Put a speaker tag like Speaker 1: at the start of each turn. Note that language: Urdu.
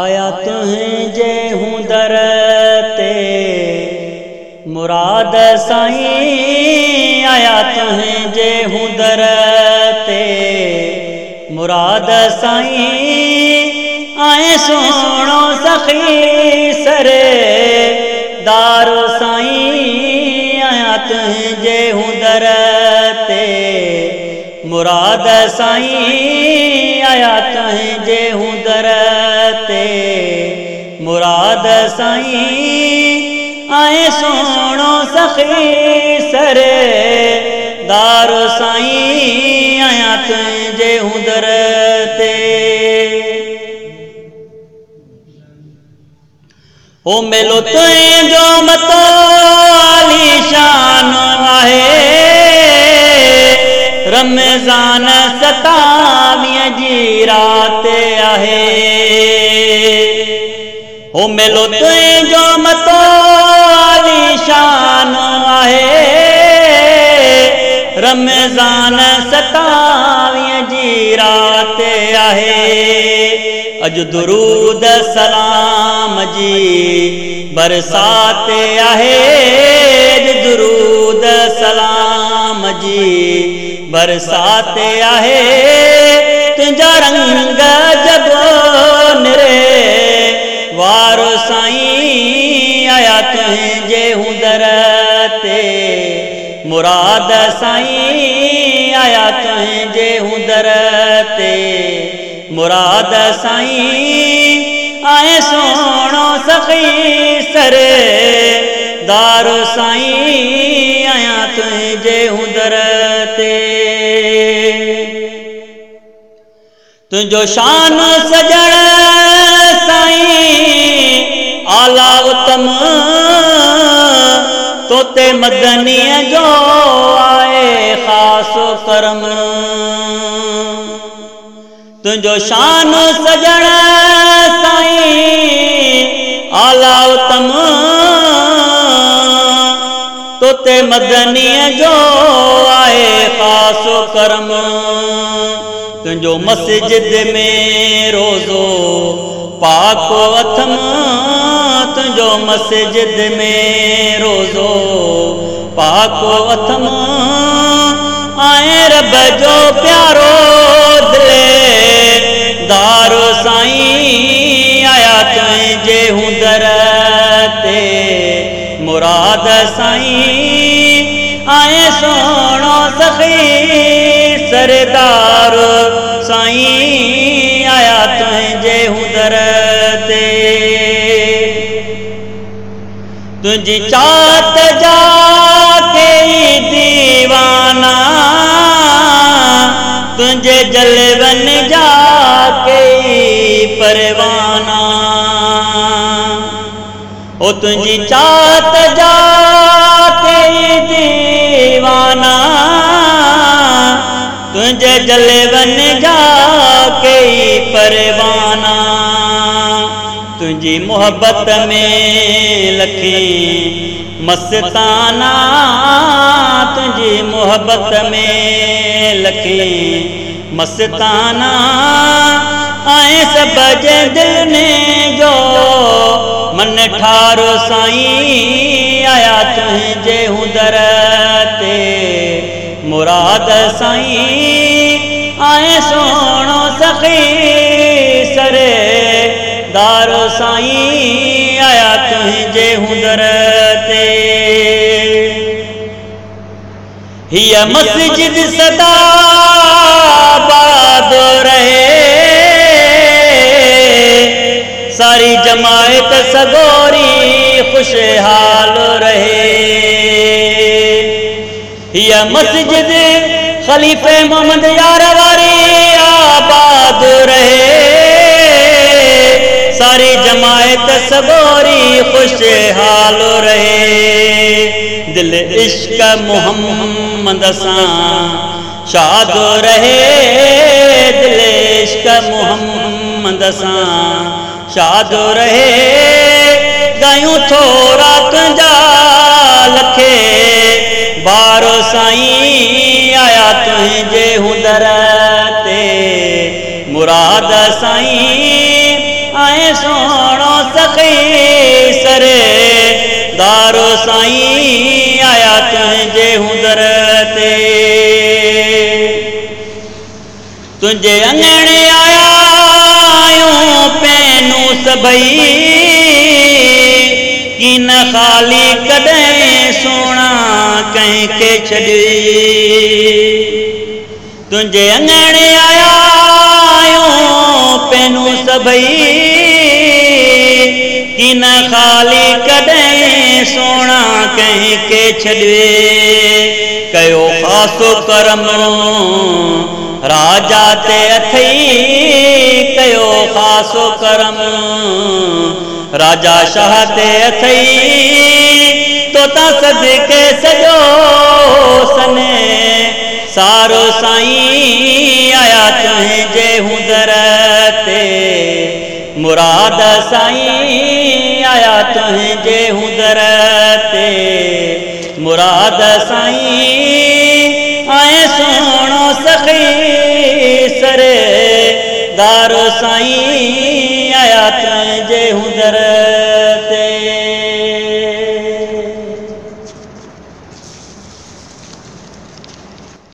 Speaker 1: آیا تہیں جے ہوں در تے مراد سائیں آیا تہیں جے ہوں در تے مراد سائیں آئے سونو سخی سرے دار سائیں آیا تہیں جے ہوں در تے مراد سائیں آیا تہیں جے ہوں در تے مراد سائیں آئے سونو سخی سرے دار سائیں آیا تہیں جے ہوں در تے او ملو تہیں جو متو علی شان آئے رمضان ملو تیں جو متو علی شان آہے۔ رمضان ستاوی جی رات آہے۔ اج درود سلام جی برسات آہے۔ اج درود سلام جی برسات آہے۔ تنجا رنگ جگو نرے وارو سائیں آیا تہیں جے ہوں درتے مراد سائیں آیا تہیں جے ہوں درتے مراد سائیں آئے سونو سخی سرے دار سائیں آیا تہیں جے ہوں درتے تو تے مدنی جو آئے خاص کرم تجو شان سجڑ سائیں آلہ اتم تو تے مدنی جو آئے خاص کرم تنجو مسجد میں روزو پاک اتم تنجو مسجد میں روزو پاک اتم آئے رب جو پیارو دلے دارو سائیں آیا تہیں جے ہوں درتے مراد سائیں آئے سونو سخی سردار سائیں آیا تہیں جے دیوانہ تجھے جلون جا کے پروانہ او تجھی چاہت جا کے دیوانہ تجھے جلون جا کے پروانہ تجھی محبت میں لکھی مستانہ تجھی محبت میں لکھی مستانہ، آئے سب دل نے جو من ٹھارو سائیں، آیا تہیں جے ہوں درتے مراد سائیں۔ آئے سونو سخی سرے دارو سائیں، آیا تہیں جے ہوں درتے ہی مسجد صدا باد رہے۔ ساری جماعت سگوری خوشحال رہے۔ یہ مسجد خلیف محمد یار واری آباد رہے۔ ساری جماعت سگوری خوشحال رہے۔ دل عشق محمد سان شاد رہے دل عشق محمد سان شاد رہے گایوں تھوڑا تنجا لکھے بارو سائیں آیا تہیں جے ہوں درتے مراد سائیں آئے سوڑو سخی سرے۔ دارو سائیں آیا تجھے ہوں درتے تجھے انگڑے آیا آیوں پینو سبئی کی نہ خالی کدیں سونا کہیں کے چھڑی تجھے انگڑے آیا آیوں پینو سبئی کی نہ خالی کدیں سونا کہیں کے چھڑے کہو خاصو کرم راجا تے اتھئی کہو خاصو کرم راجا شاہ تے اتھئی تو تا صدقے سجو سنے سارو سائیں آیا تہیں جے ہوں درتے مراد سائیں آیا تہیں جے ہوں درتے۔ مراد سائیں آئے سونو سخی سرے۔ دارو سائیں آیا تہیں جے ہوں درتے۔